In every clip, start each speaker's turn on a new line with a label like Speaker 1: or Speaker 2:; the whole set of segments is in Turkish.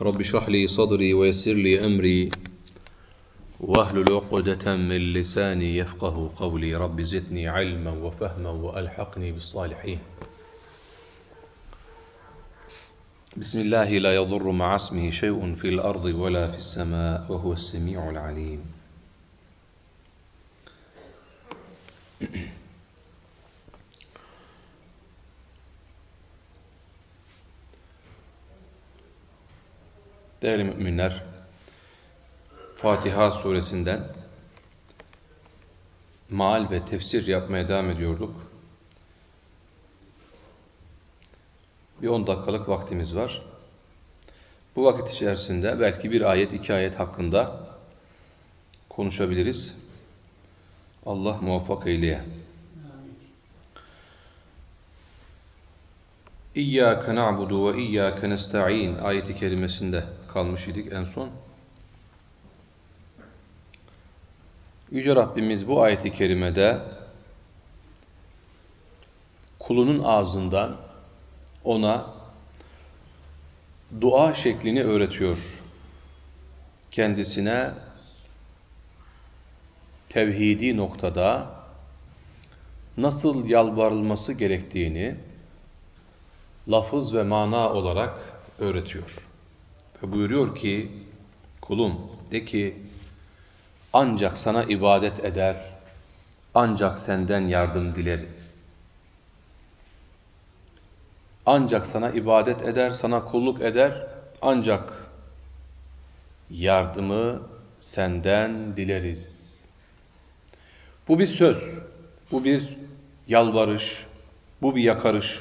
Speaker 1: رب اشرح لي صدري ويسر لي أمري. واهلل عقدة من لساني يفقه قولي. رب زدني علما وفهما وألحقني بالصالحين. بسم الله لا يضر مع اسمه شيء في الأرض ولا في السماء وهو السميع العليم. Değerli müminler, Fatiha suresinden maal ve tefsir yapmaya devam ediyorduk. Bir 10 dakikalık vaktimiz var. Bu vakit içerisinde belki bir ayet, iki ayet hakkında konuşabiliriz. Allah muvaffak eyleye. İyyâke na'budu ve iyyâke nesta'in ayeti kerimesinde kalmış idik en son. Yüce Rabbimiz bu ayeti kerimede kulunun ağzından ona dua şeklini öğretiyor. Kendisine tevhidi noktada nasıl yalvarılması gerektiğini lafız ve mana olarak öğretiyor. Ve buyuruyor ki kulum de ki ancak sana ibadet eder, ancak senden yardım dilerim. Ancak sana ibadet eder, sana kulluk eder, ancak yardımı senden dileriz. Bu bir söz, bu bir yalvarış, bu bir yakarış.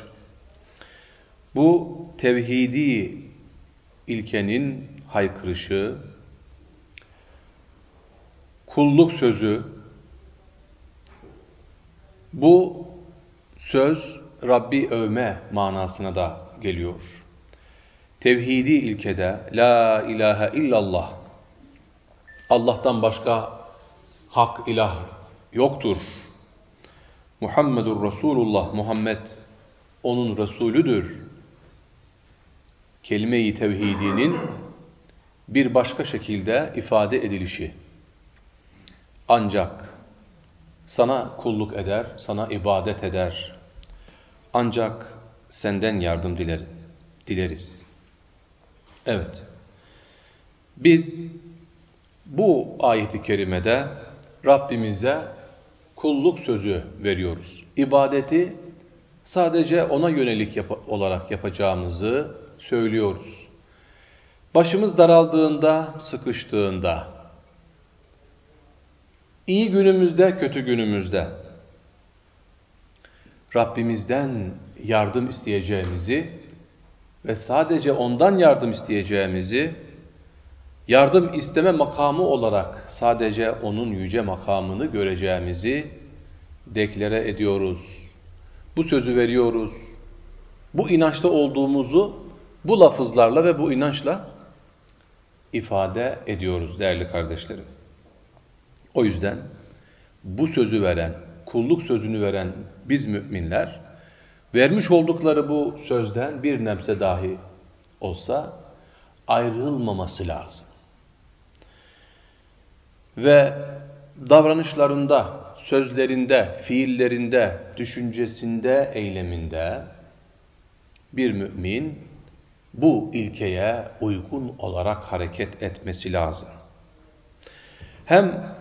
Speaker 1: Bu tevhidi ilkenin haykırışı, kulluk sözü, bu söz Rabbi övme manasına da geliyor. Tevhidi ilkede La ilahe illallah Allah'tan başka hak ilah yoktur. Muhammedur Resulullah Muhammed onun Resulüdür. Kelime-i tevhidinin bir başka şekilde ifade edilişi. Ancak sana kulluk eder, sana ibadet eder. Ancak senden yardım diler, dileriz. Evet. Biz bu ayeti kerimede Rabbimize kulluk sözü veriyoruz. İbadeti sadece ona yönelik yap olarak yapacağımızı söylüyoruz. Başımız daraldığında, sıkıştığında, iyi günümüzde, kötü günümüzde Rabbimizden yardım isteyeceğimizi ve sadece ondan yardım isteyeceğimizi yardım isteme makamı olarak sadece onun yüce makamını göreceğimizi deklare ediyoruz. Bu sözü veriyoruz. Bu inançta olduğumuzu bu lafızlarla ve bu inançla ifade ediyoruz değerli kardeşlerim. O yüzden bu sözü veren, kulluk sözünü veren biz müminler vermiş oldukları bu sözden bir nebze dahi olsa ayrılmaması lazım. Ve davranışlarında, sözlerinde, fiillerinde, düşüncesinde, eyleminde bir mümin bu ilkeye uygun olarak hareket etmesi lazım. Hem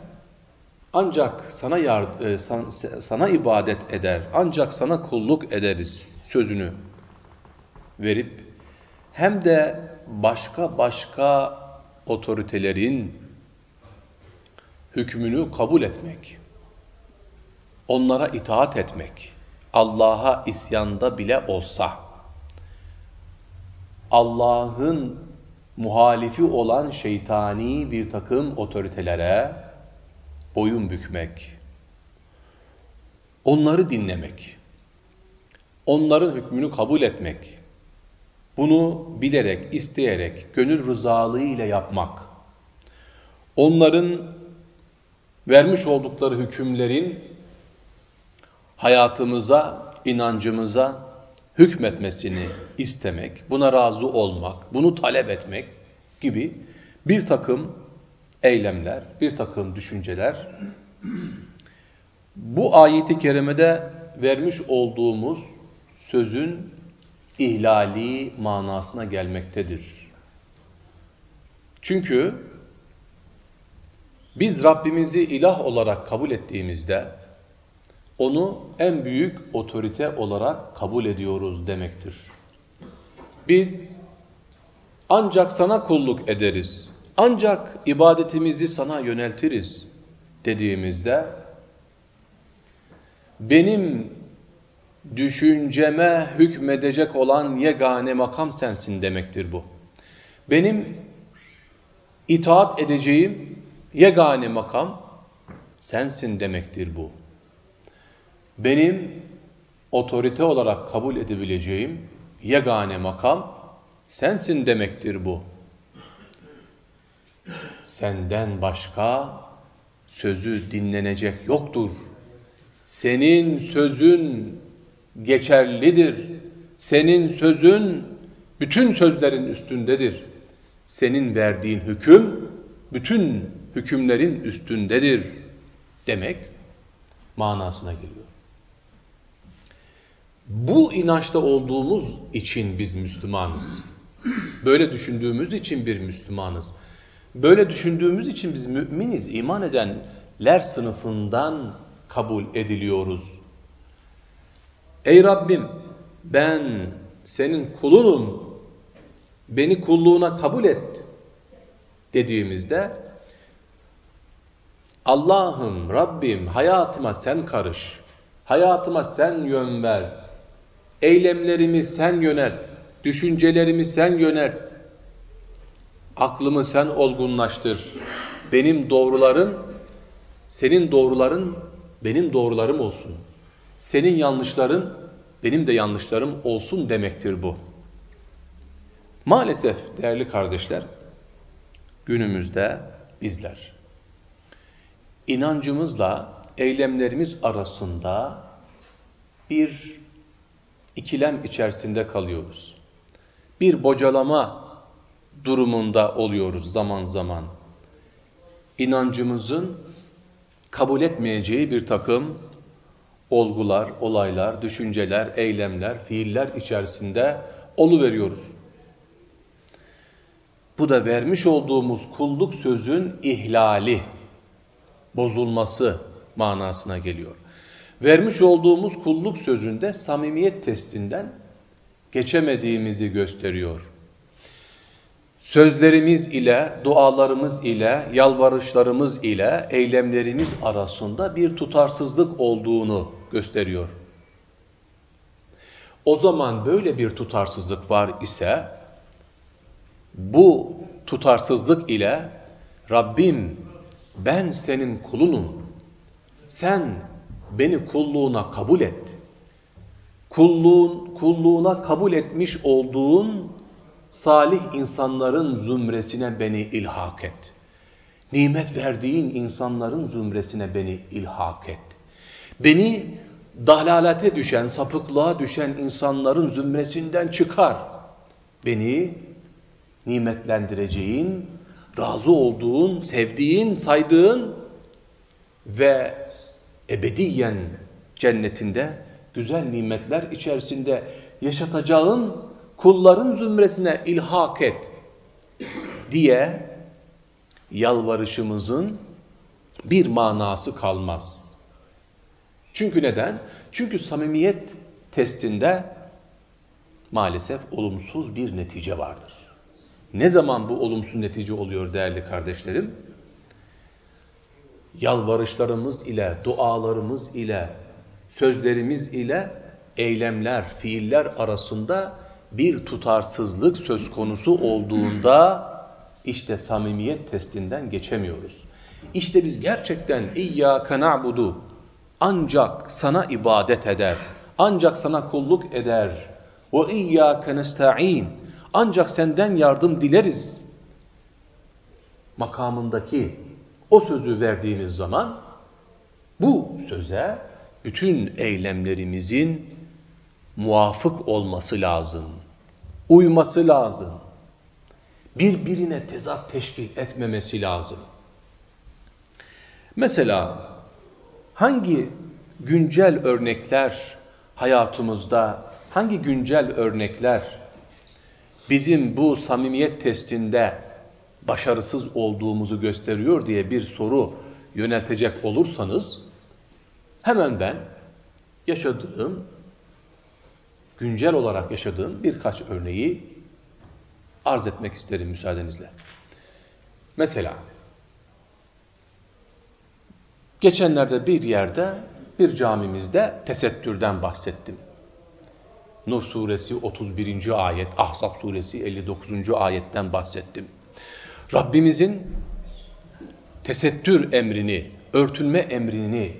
Speaker 1: ancak sana e, san, sana ibadet eder, ancak sana kulluk ederiz sözünü verip hem de başka başka otoritelerin hükmünü kabul etmek, onlara itaat etmek, Allah'a isyanda bile olsa, Allah'ın muhalifi olan şeytani bir takım otoritelere boyun bükmek, onları dinlemek, onların hükmünü kabul etmek, bunu bilerek, isteyerek, gönül rızalığı ile yapmak, onların vermiş oldukları hükümlerin hayatımıza, inancımıza hükmetmesini istemek, buna razı olmak, bunu talep etmek, gibi bir takım eylemler, bir takım düşünceler bu ayeti kerimede vermiş olduğumuz sözün ihlali manasına gelmektedir. Çünkü biz Rabbimizi ilah olarak kabul ettiğimizde onu en büyük otorite olarak kabul ediyoruz demektir. Biz ancak sana kulluk ederiz, ancak ibadetimizi sana yöneltiriz dediğimizde benim düşünceme hükmedecek olan yegane makam sensin demektir bu. Benim itaat edeceğim yegane makam sensin demektir bu. Benim otorite olarak kabul edebileceğim yegane makam sensin demektir bu. Senden başka sözü dinlenecek yoktur. Senin sözün geçerlidir. Senin sözün bütün sözlerin üstündedir. Senin verdiğin hüküm bütün hükümlerin üstündedir demek manasına geliyor. Bu inançta olduğumuz için biz Müslümanız. Böyle düşündüğümüz için bir Müslümanız. Böyle düşündüğümüz için biz müminiz, iman edenler sınıfından kabul ediliyoruz. Ey Rabbim ben senin kulunum, beni kulluğuna kabul et dediğimizde Allah'ım, Rabbim hayatıma sen karış, hayatıma sen yön ver, eylemlerimi sen yönelt, düşüncelerimi sen yönelt, aklımı sen olgunlaştır, benim doğrularım, senin doğruların benim doğrularım olsun, senin yanlışların benim de yanlışlarım olsun demektir bu. Maalesef değerli kardeşler, günümüzde bizler inancımızla eylemlerimiz arasında bir ikilem içerisinde kalıyoruz. Bir bocalama durumunda oluyoruz zaman zaman. İnancımızın kabul etmeyeceği bir takım olgular, olaylar, düşünceler, eylemler, fiiller içerisinde oluveriyoruz. Bu da vermiş olduğumuz kulluk sözün ihlali, bozulması manasına geliyor. Vermiş olduğumuz kulluk sözünde samimiyet testinden geçemediğimizi gösteriyor. Sözlerimiz ile, dualarımız ile, yalvarışlarımız ile eylemlerimiz arasında bir tutarsızlık olduğunu gösteriyor. O zaman böyle bir tutarsızlık var ise bu tutarsızlık ile Rabbim ben senin kulunum. Sen beni kulluğuna kabul et. Kulluğun, kulluğuna kabul etmiş olduğun salih insanların zümresine beni ilhak et. Nimet verdiğin insanların zümresine beni ilhak et. Beni dalalete düşen, sapıklığa düşen insanların zümresinden çıkar. Beni nimetlendireceğin, razı olduğun, sevdiğin, saydığın ve ebediyen cennetinde güzel nimetler içerisinde yaşatacağın kulların zümresine ilhak et diye yalvarışımızın bir manası kalmaz. Çünkü neden? Çünkü samimiyet testinde maalesef olumsuz bir netice vardır. Ne zaman bu olumsuz netice oluyor değerli kardeşlerim? Yalvarışlarımız ile, dualarımız ile, sözlerimiz ile eylemler, fiiller arasında bir tutarsızlık söz konusu olduğunda işte samimiyet testinden geçemiyoruz. İşte biz gerçekten İyyâke na'budu ancak sana ibadet eder, ancak sana kulluk eder. Ve İyyâke nesta'in ancak senden yardım dileriz makamındaki o sözü verdiğimiz zaman bu söze bütün eylemlerimizin muvafık olması lazım. Uyması lazım. birbirine tezat teşkil etmemesi lazım. Mesela hangi güncel örnekler hayatımızda, hangi güncel örnekler bizim bu samimiyet testinde başarısız olduğumuzu gösteriyor diye bir soru yöneltecek olursanız hemen ben yaşadığım, güncel olarak yaşadığım birkaç örneği arz etmek isterim müsaadenizle. Mesela geçenlerde bir yerde bir camimizde tesettürden bahsettim. Nur suresi 31. ayet, Ahzab suresi 59. ayetten bahsettim. Rabbimizin tesettür emrini, örtülme emrini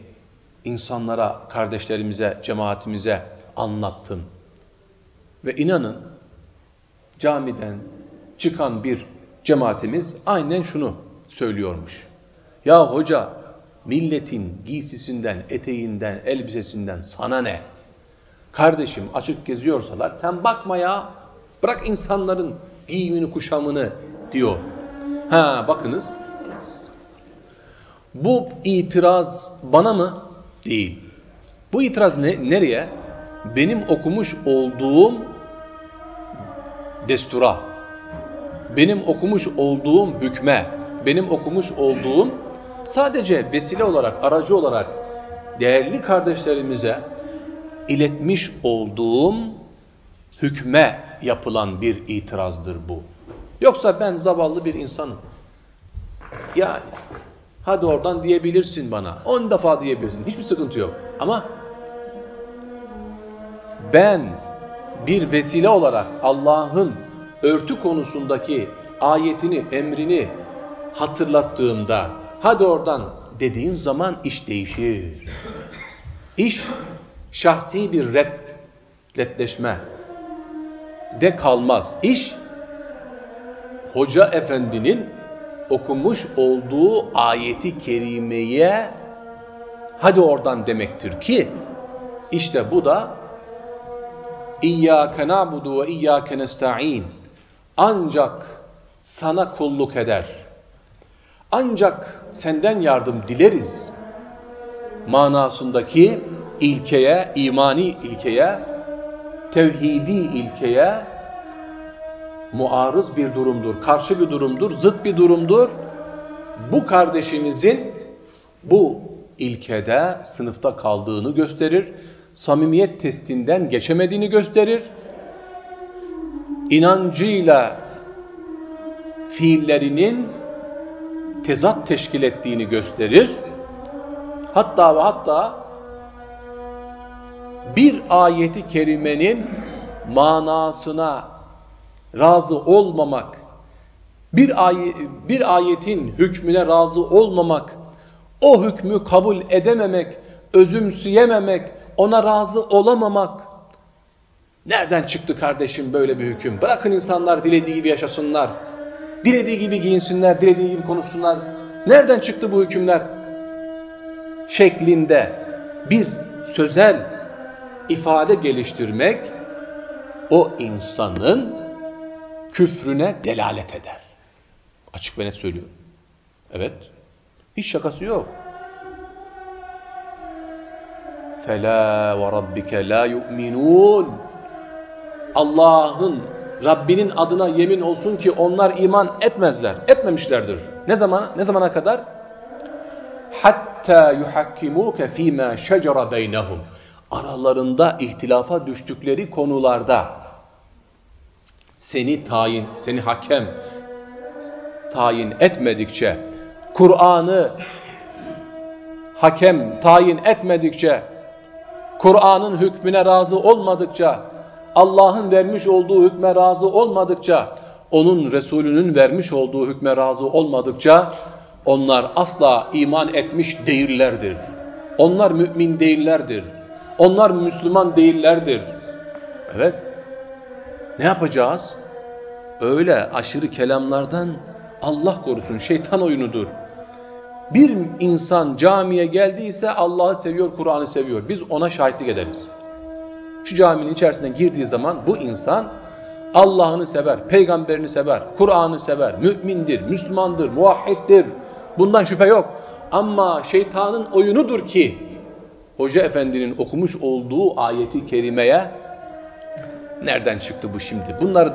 Speaker 1: insanlara, kardeşlerimize, cemaatimize anlattım. Ve inanın camiden çıkan bir cemaatimiz aynen şunu söylüyormuş. Ya hoca milletin giysisinden, eteğinden, elbisesinden sana ne? Kardeşim açık geziyorsalar sen bakma ya. Bırak insanların giyimini kuşamını diyor. Ha bakınız. Bu itiraz bana mı? Değil. Bu itiraz ne, nereye? Benim okumuş olduğum destura, benim okumuş olduğum hükme, benim okumuş olduğum sadece vesile olarak, aracı olarak değerli kardeşlerimize iletmiş olduğum hükme yapılan bir itirazdır bu. Yoksa ben zavallı bir insanım. Yani hadi oradan diyebilirsin bana. On defa diyebilirsin. Hiçbir sıkıntı yok. Ama ben bir vesile olarak Allah'ın örtü konusundaki ayetini, emrini hatırlattığımda hadi oradan dediğin zaman iş değişir. İş şahsi bir red, redleşme de kalmaz. İş hoca efendinin okumuş olduğu ayeti kerimeye hadi oradan demektir ki işte bu da İyyâke na'budu ve iyyâke nesta'in ancak sana kulluk eder. Ancak senden yardım dileriz manasındaki ilkeye, imani ilkeye, tevhidi ilkeye muarız bir durumdur, karşı bir durumdur, zıt bir durumdur. Bu kardeşinizin bu ilkede sınıfta kaldığını gösterir, samimiyet testinden geçemediğini gösterir, inancıyla fiillerinin tezat teşkil ettiğini gösterir. Hatta ve hatta bir ayeti kerimenin manasına razı olmamak, bir, ay bir ayetin hükmüne razı olmamak, o hükmü kabul edememek, özümseyememek, ona razı olamamak. Nereden çıktı kardeşim böyle bir hüküm? Bırakın insanlar dilediği gibi yaşasınlar. Dilediği gibi giyinsinler, dilediği gibi konuşsunlar. Nereden çıktı bu hükümler? Şeklinde bir sözel ifade geliştirmek o insanın küfrüne delalet eder. Açık ve net söylüyorum. Evet. Hiç şakası yok. فَلَا وَرَبِّكَ لَا يُؤْمِنُونَ Allah'ın, Rabbinin adına yemin olsun ki onlar iman etmezler. Etmemişlerdir. Ne zaman ne zamana kadar? Hatta yuhakkimuke fîmâ şecera beynehum. Aralarında ihtilafa düştükleri konularda seni tayin, seni hakem tayin etmedikçe, Kur'an'ı hakem tayin etmedikçe, Kur'an'ın hükmüne razı olmadıkça, Allah'ın vermiş olduğu hükme razı olmadıkça, onun Resulünün vermiş olduğu hükme razı olmadıkça, onlar asla iman etmiş değillerdir. Onlar mümin değillerdir. Onlar Müslüman değillerdir. Evet. Ne yapacağız? Öyle aşırı kelamlardan Allah korusun şeytan oyunudur. Bir insan camiye geldiyse Allah'ı seviyor, Kur'an'ı seviyor. Biz ona şahitlik ederiz. Şu caminin içerisinden girdiği zaman bu insan Allah'ını sever, peygamberini sever, Kur'an'ı sever, mümindir, Müslümandır, muvahhiddir. Bundan şüphe yok. Ama şeytanın oyunudur ki Hoca Efendi'nin okumuş olduğu ayeti kerimeye nereden çıktı bu şimdi? Bunları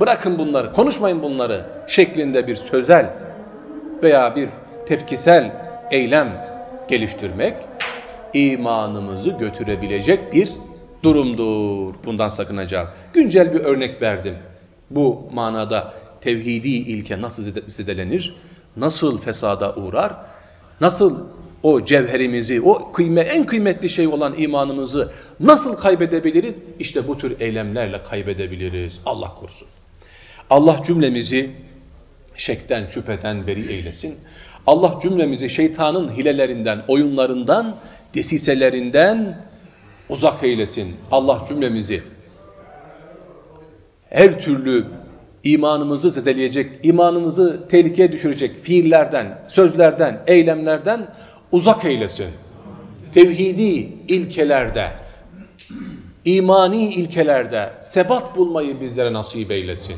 Speaker 1: bırakın bunları, konuşmayın bunları şeklinde bir sözel veya bir tepkisel eylem geliştirmek imanımızı götürebilecek bir durumdur. Bundan sakınacağız. Güncel bir örnek verdim. Bu manada tevhidi ilke nasıl zedelenir? Nasıl fesada uğrar? Nasıl o cevherimizi, o kıyme, en kıymetli şey olan imanımızı nasıl kaybedebiliriz? İşte bu tür eylemlerle kaybedebiliriz. Allah korusun. Allah cümlemizi şekten, şüpheden beri eylesin. Allah cümlemizi şeytanın hilelerinden, oyunlarından, desiselerinden uzak eylesin. Allah cümlemizi her türlü imanımızı zedeleyecek, imanımızı tehlikeye düşürecek fiillerden, sözlerden, eylemlerden uzak eylesin. Tevhidi ilkelerde, imani ilkelerde sebat bulmayı bizlere nasip eylesin.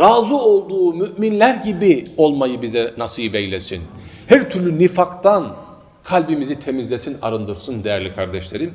Speaker 1: Razı olduğu müminler gibi olmayı bize nasip eylesin. Her türlü nifaktan kalbimizi temizlesin, arındırsın değerli kardeşlerim.